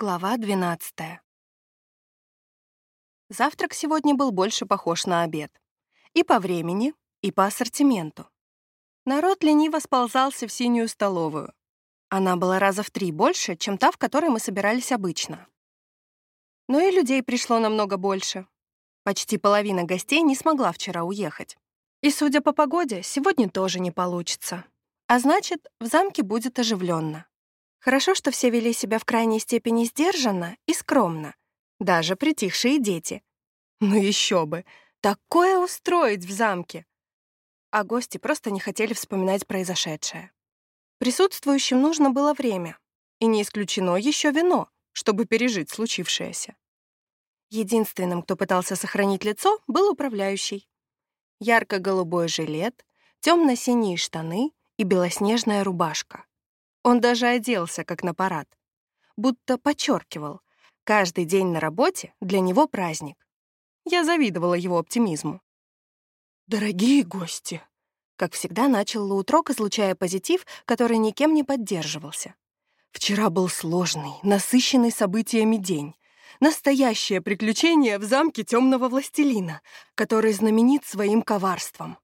Глава 12. Завтрак сегодня был больше похож на обед. И по времени, и по ассортименту. Народ лениво сползался в синюю столовую. Она была раза в три больше, чем та, в которой мы собирались обычно. Но и людей пришло намного больше. Почти половина гостей не смогла вчера уехать. И, судя по погоде, сегодня тоже не получится. А значит, в замке будет оживленно. Хорошо, что все вели себя в крайней степени сдержанно и скромно, даже притихшие дети. Ну еще бы, такое устроить в замке! А гости просто не хотели вспоминать произошедшее. Присутствующим нужно было время, и не исключено еще вино, чтобы пережить случившееся. Единственным, кто пытался сохранить лицо, был управляющий. Ярко-голубой жилет, темно-синие штаны и белоснежная рубашка. Он даже оделся, как на парад. Будто подчеркивал, каждый день на работе для него праздник. Я завидовала его оптимизму. «Дорогие гости!» Как всегда, начал Лаутрок, излучая позитив, который никем не поддерживался. «Вчера был сложный, насыщенный событиями день. Настоящее приключение в замке темного властелина, который знаменит своим коварством.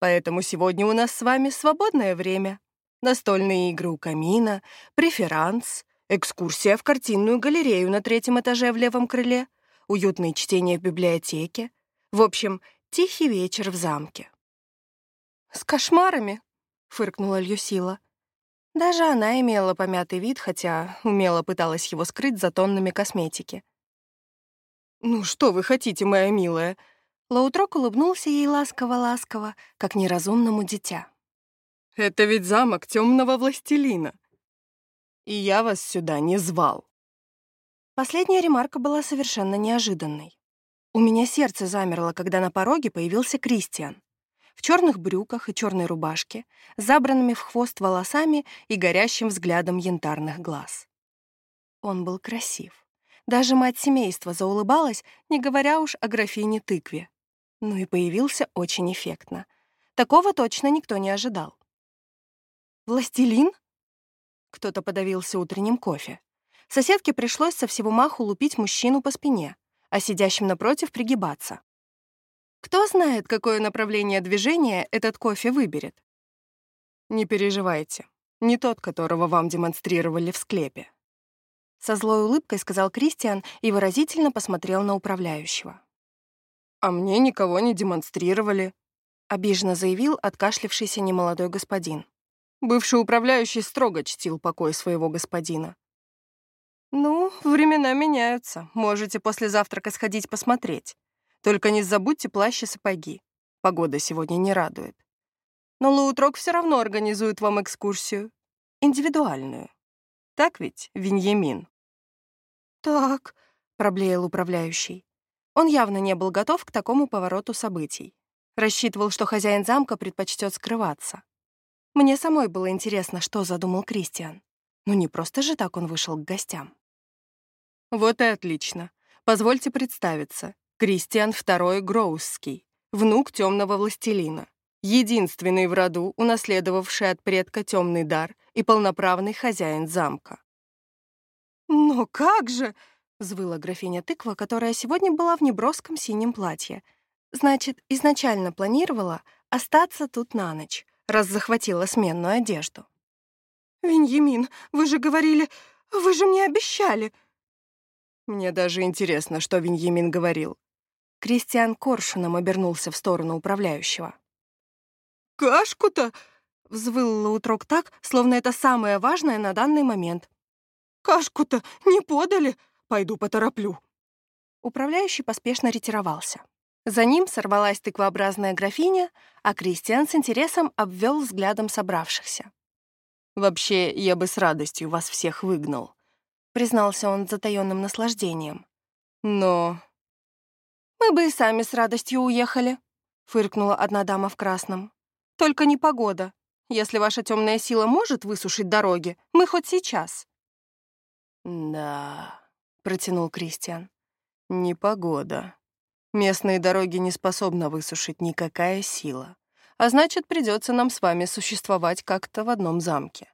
Поэтому сегодня у нас с вами свободное время настольные игры у камина, преферанс, экскурсия в картинную галерею на третьем этаже в левом крыле, уютные чтения в библиотеке. В общем, тихий вечер в замке. «С кошмарами?» — фыркнула Люсила. Даже она имела помятый вид, хотя умело пыталась его скрыть за тоннами косметики. «Ну что вы хотите, моя милая?» Лаутрок улыбнулся ей ласково-ласково, как неразумному дитя. Это ведь замок темного властелина. И я вас сюда не звал. Последняя ремарка была совершенно неожиданной. У меня сердце замерло, когда на пороге появился Кристиан. В черных брюках и черной рубашке, забранными в хвост волосами и горящим взглядом янтарных глаз. Он был красив. Даже мать семейства заулыбалась, не говоря уж о графине тыкве. Ну и появился очень эффектно. Такого точно никто не ожидал. «Властелин?» Кто-то подавился утренним кофе. Соседке пришлось со всего маху лупить мужчину по спине, а сидящим напротив пригибаться. Кто знает, какое направление движения этот кофе выберет? Не переживайте, не тот, которого вам демонстрировали в склепе. Со злой улыбкой сказал Кристиан и выразительно посмотрел на управляющего. «А мне никого не демонстрировали», — обиженно заявил откашлившийся немолодой господин. Бывший управляющий строго чтил покой своего господина. «Ну, времена меняются. Можете после завтрака сходить посмотреть. Только не забудьте плащ и сапоги. Погода сегодня не радует. Но Лаутрок все равно организует вам экскурсию. Индивидуальную. Так ведь, Виньямин?» «Так», — проблеял управляющий. Он явно не был готов к такому повороту событий. Рассчитывал, что хозяин замка предпочтет скрываться. Мне самой было интересно, что задумал Кристиан. Ну не просто же так он вышел к гостям. Вот и отлично. Позвольте представиться. Кристиан II Гроусский, внук темного властелина. Единственный в роду, унаследовавший от предка темный дар и полноправный хозяин замка. «Но как же!» — взвыла графиня тыква, которая сегодня была в неброском синем платье. Значит, изначально планировала остаться тут на ночь, раз захватила сменную одежду. «Виньямин, вы же говорили... Вы же мне обещали!» Мне даже интересно, что Виньямин говорил. Кристиан коршуном обернулся в сторону управляющего. «Кашку-то!» — взвыл Лаутрок так, словно это самое важное на данный момент. «Кашку-то не подали! Пойду потороплю!» Управляющий поспешно ретировался. За ним сорвалась тыквообразная графиня, а Кристиан с интересом обвел взглядом собравшихся. «Вообще, я бы с радостью вас всех выгнал», — признался он с затаённым наслаждением. «Но...» «Мы бы и сами с радостью уехали», — фыркнула одна дама в красном. «Только не погода. Если ваша темная сила может высушить дороги, мы хоть сейчас». «Да», — протянул Кристиан, — «непогода». Местные дороги не способна высушить никакая сила. А значит, придется нам с вами существовать как-то в одном замке.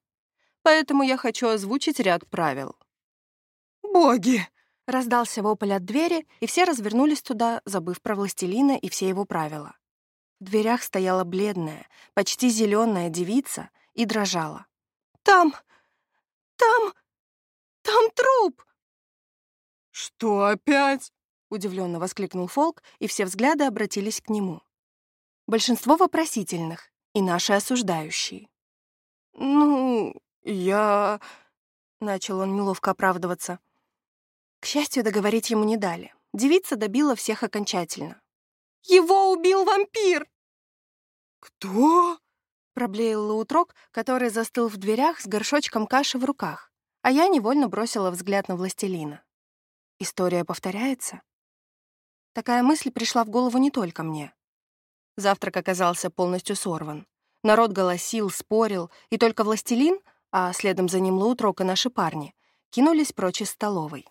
Поэтому я хочу озвучить ряд правил. боги!» Раздался вопль от двери, и все развернулись туда, забыв про властелина и все его правила. В дверях стояла бледная, почти зеленая девица и дрожала. «Там! Там! Там труп!» «Что опять?» — удивленно воскликнул Фолк, и все взгляды обратились к нему. Большинство вопросительных, и наши осуждающие. «Ну, я...» — начал он неловко оправдываться. К счастью, договорить ему не дали. Девица добила всех окончательно. «Его убил вампир!» «Кто?» — проблеял Лаутрок, который застыл в дверях с горшочком каши в руках, а я невольно бросила взгляд на властелина. История повторяется? Такая мысль пришла в голову не только мне. Завтрак оказался полностью сорван. Народ голосил, спорил, и только властелин, а следом за ним Лаутрок и наши парни, кинулись прочь из столовой.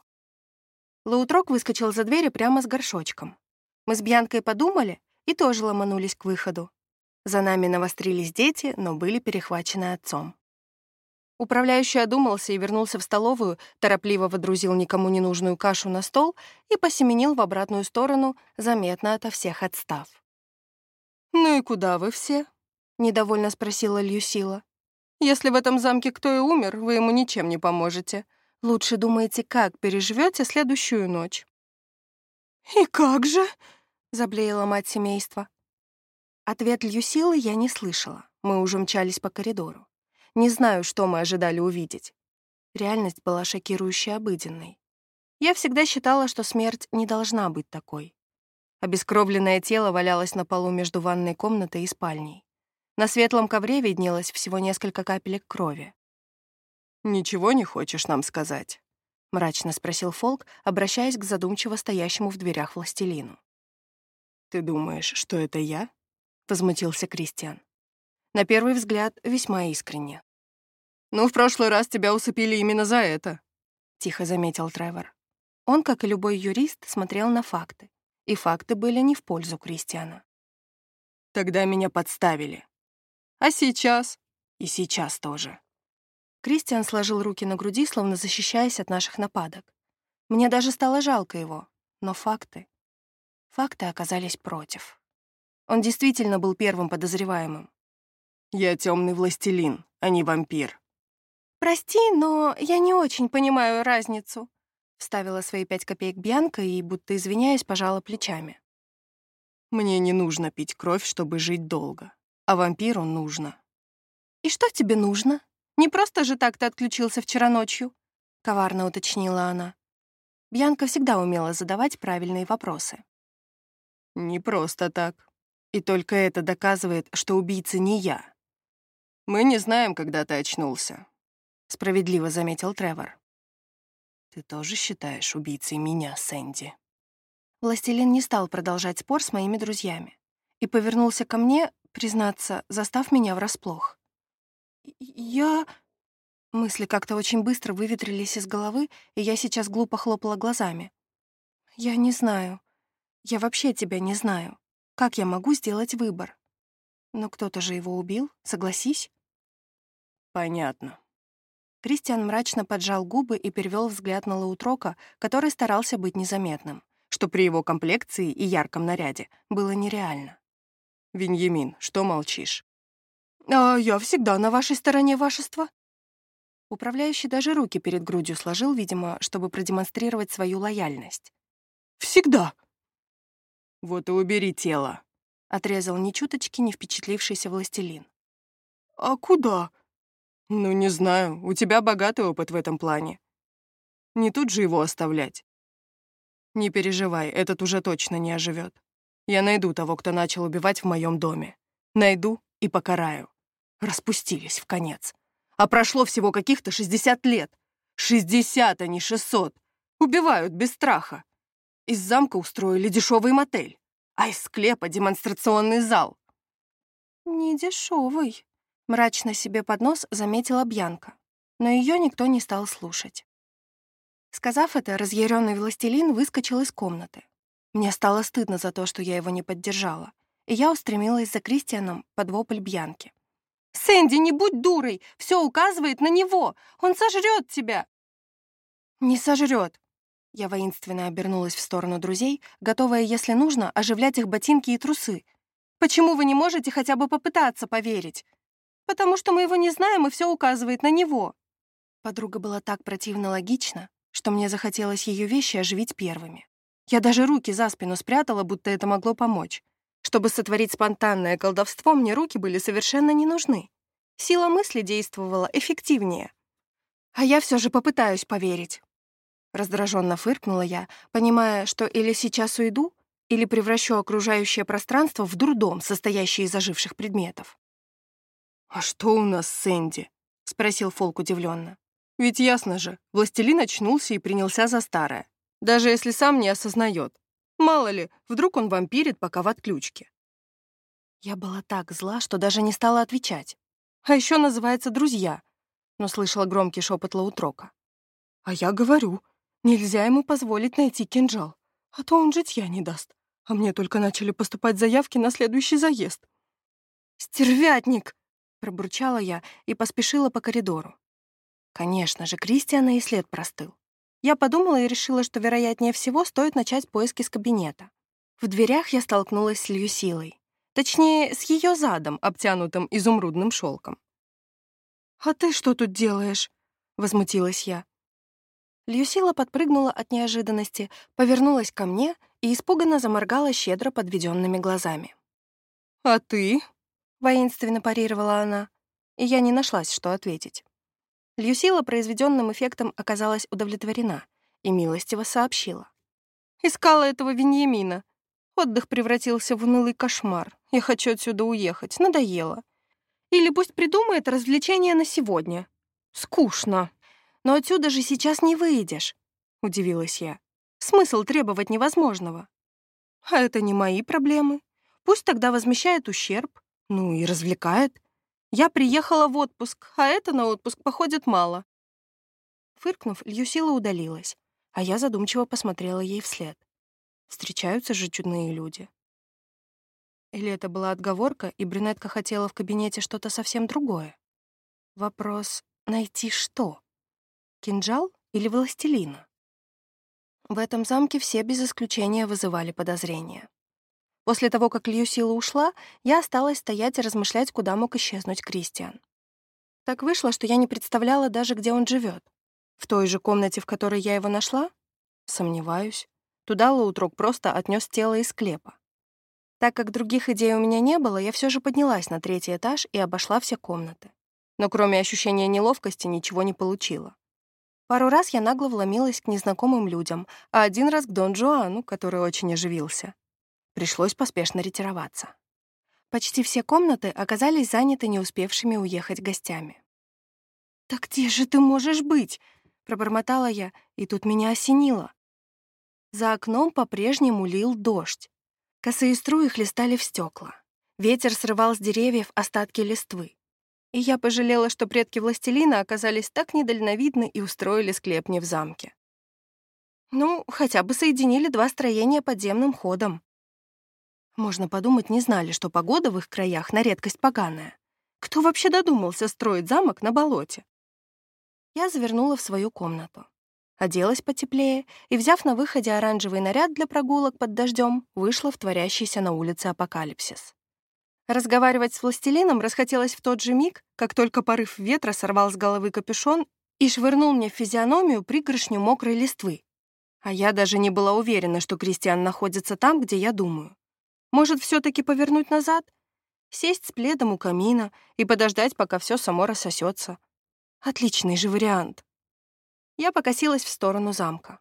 Лаутрок выскочил за дверь прямо с горшочком. Мы с Бьянкой подумали и тоже ломанулись к выходу. За нами навострились дети, но были перехвачены отцом. Управляющий одумался и вернулся в столовую, торопливо водрузил никому не нужную кашу на стол и посеменил в обратную сторону, заметно ото всех отстав. «Ну и куда вы все?» — недовольно спросила Льюсила. «Если в этом замке кто и умер, вы ему ничем не поможете. Лучше думайте, как переживете следующую ночь». «И как же?» — заблеяла мать семейства. Ответ Льюсилы я не слышала. Мы уже мчались по коридору. Не знаю, что мы ожидали увидеть. Реальность была шокирующе обыденной. Я всегда считала, что смерть не должна быть такой. Обескровленное тело валялось на полу между ванной комнатой и спальней. На светлом ковре виднелось всего несколько капелек крови. «Ничего не хочешь нам сказать?» — мрачно спросил Фолк, обращаясь к задумчиво стоящему в дверях властелину. «Ты думаешь, что это я?» — возмутился Кристиан. На первый взгляд, весьма искренне. «Ну, в прошлый раз тебя усыпили именно за это», — тихо заметил Тревор. Он, как и любой юрист, смотрел на факты, и факты были не в пользу Кристиана. «Тогда меня подставили. А сейчас?» «И сейчас тоже». Кристиан сложил руки на груди, словно защищаясь от наших нападок. Мне даже стало жалко его, но факты... Факты оказались против. Он действительно был первым подозреваемым. «Я темный властелин, а не вампир». «Прости, но я не очень понимаю разницу», — вставила свои пять копеек Бьянка и, будто извиняясь, пожала плечами. «Мне не нужно пить кровь, чтобы жить долго, а вампиру нужно». «И что тебе нужно?» Не просто же так ты отключился вчера ночью», — коварно уточнила она. Бьянка всегда умела задавать правильные вопросы. «Не просто так. И только это доказывает, что убийца не я. Мы не знаем, когда ты очнулся», — справедливо заметил Тревор. «Ты тоже считаешь убийцей меня, Сэнди?» Властелин не стал продолжать спор с моими друзьями и повернулся ко мне, признаться, застав меня врасплох. «Я...» Мысли как-то очень быстро выветрились из головы, и я сейчас глупо хлопала глазами. «Я не знаю. Я вообще тебя не знаю. Как я могу сделать выбор? Но кто-то же его убил, согласись?» «Понятно». Кристиан мрачно поджал губы и перевел взгляд на Лаутрока, который старался быть незаметным, что при его комплекции и ярком наряде было нереально. «Виньямин, что молчишь?» «А я всегда на вашей стороне, вашество». Управляющий даже руки перед грудью сложил, видимо, чтобы продемонстрировать свою лояльность. «Всегда». «Вот и убери тело», — отрезал ни чуточки не впечатлившийся властелин. «А куда?» «Ну, не знаю, у тебя богатый опыт в этом плане. Не тут же его оставлять. Не переживай, этот уже точно не оживет. Я найду того, кто начал убивать в моем доме. Найду и покараю. Распустились в конец. А прошло всего каких-то 60 лет. 60, а не 600. Убивают без страха. Из замка устроили дешевый мотель, а из склепа демонстрационный зал. «Не дешевый», — мрачно себе под нос заметила Бьянка, но ее никто не стал слушать. Сказав это, разъяренный властелин выскочил из комнаты. Мне стало стыдно за то, что я его не поддержала, и я устремилась за Кристианом под вопль Бьянки. «Сэнди, не будь дурой! Все указывает на него! Он сожрет тебя!» «Не сожрет!» Я воинственно обернулась в сторону друзей, готовая, если нужно, оживлять их ботинки и трусы. «Почему вы не можете хотя бы попытаться поверить?» «Потому что мы его не знаем, и все указывает на него». Подруга была так противно логична, что мне захотелось ее вещи оживить первыми. Я даже руки за спину спрятала, будто это могло помочь. Чтобы сотворить спонтанное колдовство, мне руки были совершенно не нужны. Сила мысли действовала эффективнее. А я все же попытаюсь поверить. Раздраженно фыркнула я, понимая, что или сейчас уйду, или превращу окружающее пространство в дурдом, состоящий из оживших предметов. «А что у нас с Энди?» — спросил Фолк удивленно. «Ведь ясно же, властелин очнулся и принялся за старое, даже если сам не осознает. Мало ли, вдруг он вампирит, пока в отключке». Я была так зла, что даже не стала отвечать. А еще называется «друзья», но слышала громкий шепот Лаутрока. «А я говорю, Нельзя ему позволить найти кинжал, а то он житья не даст. А мне только начали поступать заявки на следующий заезд. «Стервятник!» — пробурчала я и поспешила по коридору. Конечно же, Кристиана и след простыл. Я подумала и решила, что, вероятнее всего, стоит начать поиски с кабинета. В дверях я столкнулась с Льюсилой. Точнее, с ее задом, обтянутым изумрудным шелком. «А ты что тут делаешь?» — возмутилась я. Люсила подпрыгнула от неожиданности, повернулась ко мне и испуганно заморгала щедро подведенными глазами. «А ты?» — воинственно парировала она, и я не нашлась, что ответить. Люсила произведенным эффектом оказалась удовлетворена и милостиво сообщила. «Искала этого Веньямина. Отдых превратился в унылый кошмар. Я хочу отсюда уехать. Надоело. Или пусть придумает развлечение на сегодня. Скучно». Но отсюда же сейчас не выйдешь», — удивилась я. «Смысл требовать невозможного?» «А это не мои проблемы. Пусть тогда возмещает ущерб, ну и развлекает. Я приехала в отпуск, а это на отпуск походит мало». Фыркнув, Льюсила удалилась, а я задумчиво посмотрела ей вслед. Встречаются же чудные люди. Или это была отговорка, и брюнетка хотела в кабинете что-то совсем другое? Вопрос — найти что? Кинжал или властелина? В этом замке все без исключения вызывали подозрения. После того, как Льюсила ушла, я осталась стоять и размышлять, куда мог исчезнуть Кристиан. Так вышло, что я не представляла даже, где он живет. В той же комнате, в которой я его нашла? Сомневаюсь. Туда Лоутрок просто отнес тело из склепа. Так как других идей у меня не было, я все же поднялась на третий этаж и обошла все комнаты. Но кроме ощущения неловкости ничего не получила. Пару раз я нагло вломилась к незнакомым людям, а один раз к Дон Жуану, который очень оживился. Пришлось поспешно ретироваться. Почти все комнаты оказались заняты не успевшими уехать гостями. «Так где же ты можешь быть?» — пробормотала я, и тут меня осенило. За окном по-прежнему лил дождь. Косые струи хлестали в стекла. Ветер срывал с деревьев остатки листвы. И я пожалела, что предки властелина оказались так недальновидны и устроили склеп не в замке. Ну, хотя бы соединили два строения подземным ходом. Можно подумать, не знали, что погода в их краях на редкость поганая. Кто вообще додумался строить замок на болоте? Я завернула в свою комнату. Оделась потеплее и, взяв на выходе оранжевый наряд для прогулок под дождем, вышла в творящийся на улице апокалипсис. Разговаривать с властелином расхотелось в тот же миг, как только порыв ветра сорвал с головы капюшон и швырнул мне в физиономию пригоршню мокрой листвы. А я даже не была уверена, что Кристиан находится там, где я думаю. Может, все таки повернуть назад? Сесть с пледом у камина и подождать, пока все само рассосется. Отличный же вариант. Я покосилась в сторону замка.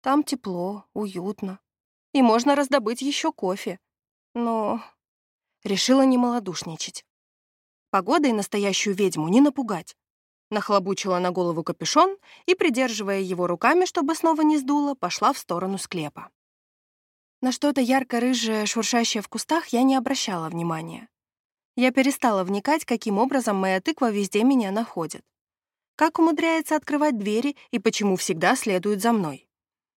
Там тепло, уютно. И можно раздобыть еще кофе. Но Решила не малодушничать. Погодой настоящую ведьму не напугать. Нахлобучила на голову капюшон и, придерживая его руками, чтобы снова не сдуло, пошла в сторону склепа. На что-то ярко-рыжее, шуршащее в кустах, я не обращала внимания. Я перестала вникать, каким образом моя тыква везде меня находит. Как умудряется открывать двери и почему всегда следует за мной.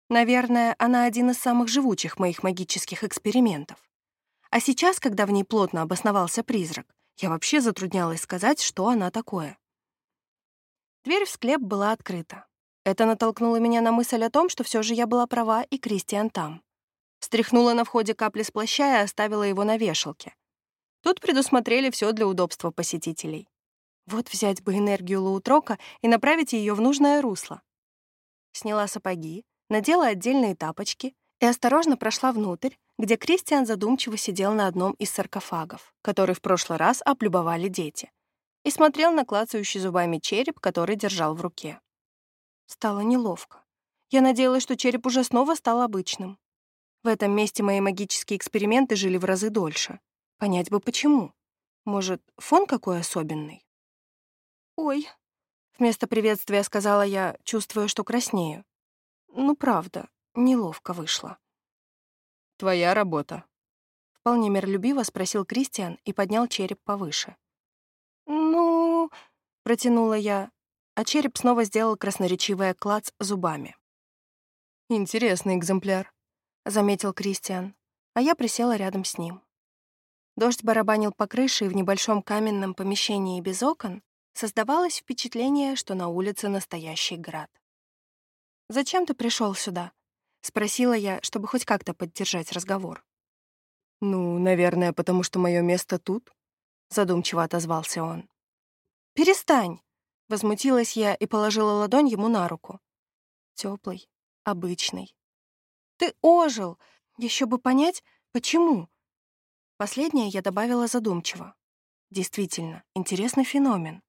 Наверное, она один из самых живучих моих магических экспериментов. А сейчас, когда в ней плотно обосновался призрак, я вообще затруднялась сказать, что она такое. Дверь в склеп была открыта. Это натолкнуло меня на мысль о том, что все же я была права, и Кристиан там. Стряхнула на входе капли с плаща и оставила его на вешалке. Тут предусмотрели все для удобства посетителей. Вот взять бы энергию Лаутрока и направить ее в нужное русло. Сняла сапоги, надела отдельные тапочки и осторожно прошла внутрь, где Кристиан задумчиво сидел на одном из саркофагов, который в прошлый раз облюбовали дети, и смотрел на клацающий зубами череп, который держал в руке. Стало неловко. Я надеялась, что череп уже снова стал обычным. В этом месте мои магические эксперименты жили в разы дольше. Понять бы почему. Может, фон какой особенный? «Ой», — вместо приветствия сказала я, чувствуя, что краснею. «Ну, правда, неловко вышло». «Твоя работа», — вполне миролюбиво спросил Кристиан и поднял череп повыше. «Ну...» — протянула я, а череп снова сделал красноречивое клац зубами. «Интересный экземпляр», — заметил Кристиан, а я присела рядом с ним. Дождь барабанил по крыше, и в небольшом каменном помещении без окон создавалось впечатление, что на улице настоящий град. «Зачем ты пришел сюда?» — спросила я, чтобы хоть как-то поддержать разговор. «Ну, наверное, потому что мое место тут», — задумчиво отозвался он. «Перестань!» — возмутилась я и положила ладонь ему на руку. Теплый, обычный. «Ты ожил! Еще бы понять, почему!» Последнее я добавила задумчиво. Действительно, интересный феномен.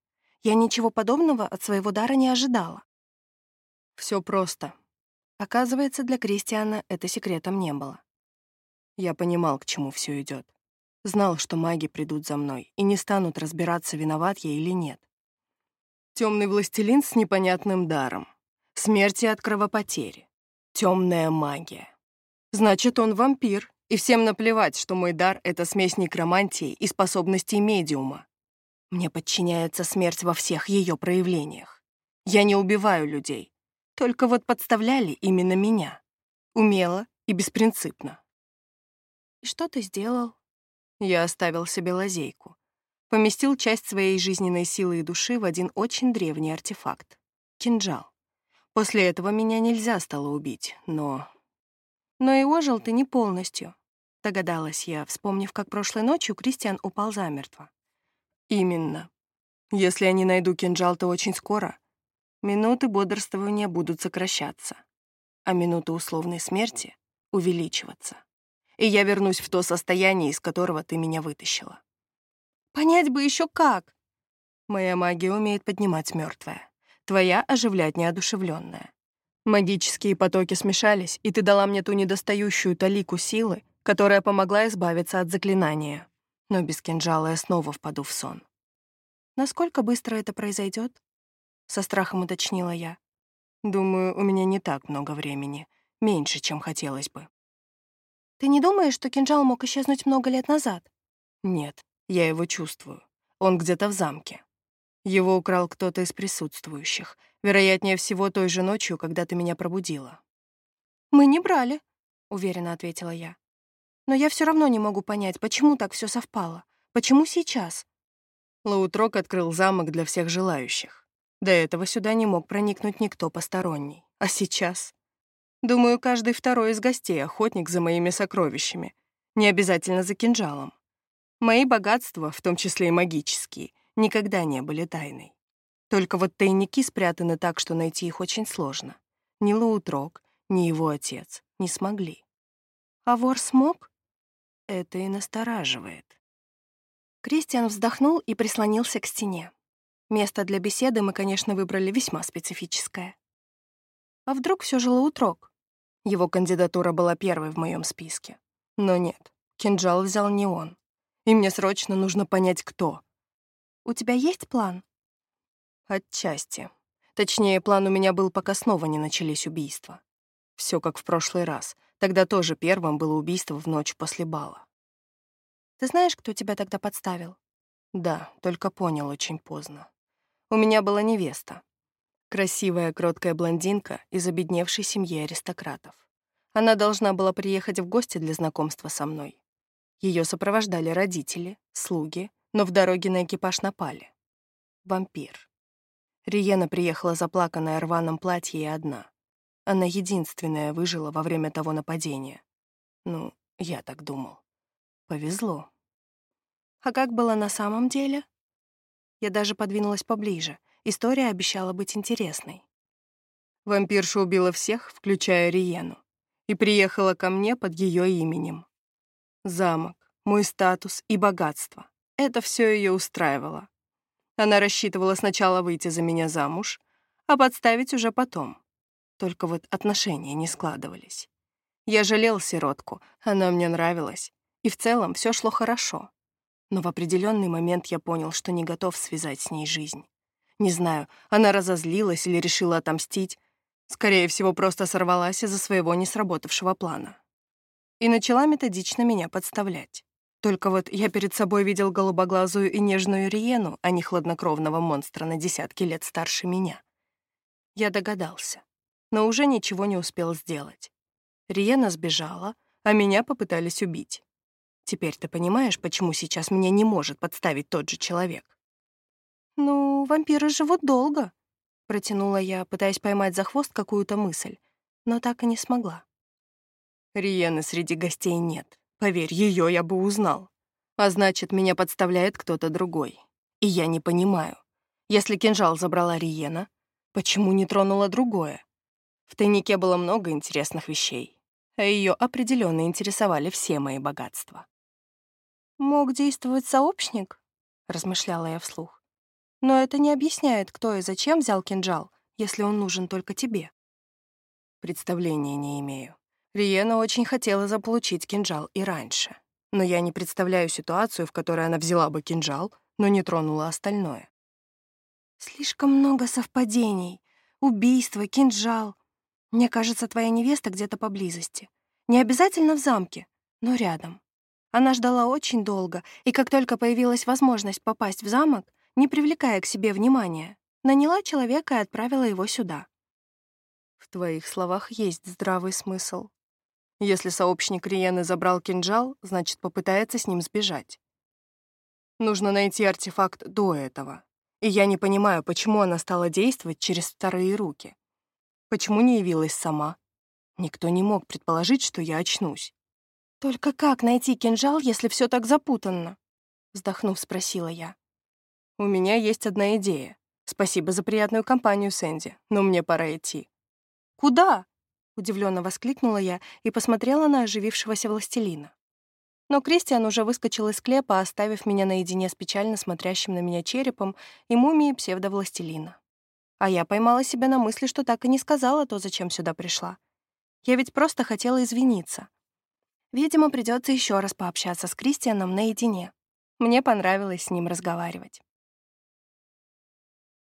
Я ничего подобного от своего дара не ожидала. Все просто. Оказывается, для Кристиана это секретом не было. Я понимал, к чему все идет. Знал, что маги придут за мной и не станут разбираться, виноват я или нет. Темный властелин с непонятным даром. Смерти от кровопотери. Темная магия. Значит, он вампир, и всем наплевать, что мой дар — это смесь некромантии и способностей медиума. Мне подчиняется смерть во всех ее проявлениях. Я не убиваю людей. Только вот подставляли именно меня. Умело и беспринципно. И что ты сделал? Я оставил себе лазейку. Поместил часть своей жизненной силы и души в один очень древний артефакт — кинжал. После этого меня нельзя стало убить, но... Но и ожил ты не полностью, догадалась я, вспомнив, как прошлой ночью Кристиан упал замертво. Именно. Если я не найду кинжал, то очень скоро минуты бодрствования будут сокращаться, а минуты условной смерти — увеличиваться. И я вернусь в то состояние, из которого ты меня вытащила. Понять бы еще как. Моя магия умеет поднимать мертвое, твоя — оживлять неодушевленное. Магические потоки смешались, и ты дала мне ту недостающую талику силы, которая помогла избавиться от заклинания но без кинжала я снова впаду в сон. «Насколько быстро это произойдет? со страхом уточнила я. «Думаю, у меня не так много времени, меньше, чем хотелось бы». «Ты не думаешь, что кинжал мог исчезнуть много лет назад?» «Нет, я его чувствую. Он где-то в замке. Его украл кто-то из присутствующих, вероятнее всего той же ночью, когда ты меня пробудила». «Мы не брали», — уверенно ответила я. Но я все равно не могу понять, почему так все совпало. Почему сейчас? Лаутрок открыл замок для всех желающих. До этого сюда не мог проникнуть никто посторонний. А сейчас? Думаю, каждый второй из гостей — охотник за моими сокровищами. Не обязательно за кинжалом. Мои богатства, в том числе и магические, никогда не были тайной. Только вот тайники спрятаны так, что найти их очень сложно. Ни Лаутрок, ни его отец не смогли. А вор смог? Это и настораживает. Кристиан вздохнул и прислонился к стене. Место для беседы мы, конечно, выбрали весьма специфическое. А вдруг все же Лаутрок? Его кандидатура была первой в моем списке. Но нет, кинжал взял не он. И мне срочно нужно понять, кто. У тебя есть план? Отчасти. Точнее, план у меня был, пока снова не начались убийства. Все как в прошлый раз. Тогда тоже первым было убийство в ночь после бала. Ты знаешь, кто тебя тогда подставил? Да, только понял очень поздно. У меня была невеста. Красивая, кроткая блондинка из обедневшей семьи аристократов. Она должна была приехать в гости для знакомства со мной. Ее сопровождали родители, слуги, но в дороге на экипаж напали. Вампир. Риена приехала заплаканная рваном платье и одна. Она единственная выжила во время того нападения. Ну, я так думал. Повезло. А как было на самом деле? Я даже подвинулась поближе. История обещала быть интересной. Вампирша убила всех, включая Риену, и приехала ко мне под ее именем. Замок, мой статус и богатство — это все ее устраивало. Она рассчитывала сначала выйти за меня замуж, а подставить уже потом. Только вот отношения не складывались. Я жалел сиротку, она мне нравилась, и в целом все шло хорошо. Но в определенный момент я понял, что не готов связать с ней жизнь. Не знаю, она разозлилась или решила отомстить. Скорее всего, просто сорвалась из-за своего несработавшего плана. И начала методично меня подставлять. Только вот я перед собой видел голубоглазую и нежную Риену, а не хладнокровного монстра на десятки лет старше меня. Я догадался, но уже ничего не успел сделать. Риена сбежала, а меня попытались убить. Теперь ты понимаешь, почему сейчас меня не может подставить тот же человек? «Ну, вампиры живут долго», — протянула я, пытаясь поймать за хвост какую-то мысль, но так и не смогла. Риены среди гостей нет. Поверь, ее я бы узнал. А значит, меня подставляет кто-то другой. И я не понимаю. Если кинжал забрала Риена, почему не тронула другое? В тайнике было много интересных вещей, а ее определенно интересовали все мои богатства. «Мог действовать сообщник?» — размышляла я вслух. «Но это не объясняет, кто и зачем взял кинжал, если он нужен только тебе». Представления не имею. Риена очень хотела заполучить кинжал и раньше. Но я не представляю ситуацию, в которой она взяла бы кинжал, но не тронула остальное. «Слишком много совпадений. Убийство, кинжал. Мне кажется, твоя невеста где-то поблизости. Не обязательно в замке, но рядом. Она ждала очень долго, и как только появилась возможность попасть в замок, не привлекая к себе внимания, наняла человека и отправила его сюда. В твоих словах есть здравый смысл. Если сообщник Риены забрал кинжал, значит, попытается с ним сбежать. Нужно найти артефакт до этого. И я не понимаю, почему она стала действовать через вторые руки. Почему не явилась сама? Никто не мог предположить, что я очнусь. «Только как найти кинжал, если все так запутанно?» Вздохнув, спросила я. «У меня есть одна идея. Спасибо за приятную компанию, Сэнди, но мне пора идти». «Куда?» Удивленно воскликнула я и посмотрела на оживившегося властелина. Но Кристиан уже выскочил из склепа, оставив меня наедине с печально смотрящим на меня черепом и мумией псевдовластелина. А я поймала себя на мысли, что так и не сказала то, зачем сюда пришла. Я ведь просто хотела извиниться. Видимо, придется еще раз пообщаться с Кристианом наедине. Мне понравилось с ним разговаривать.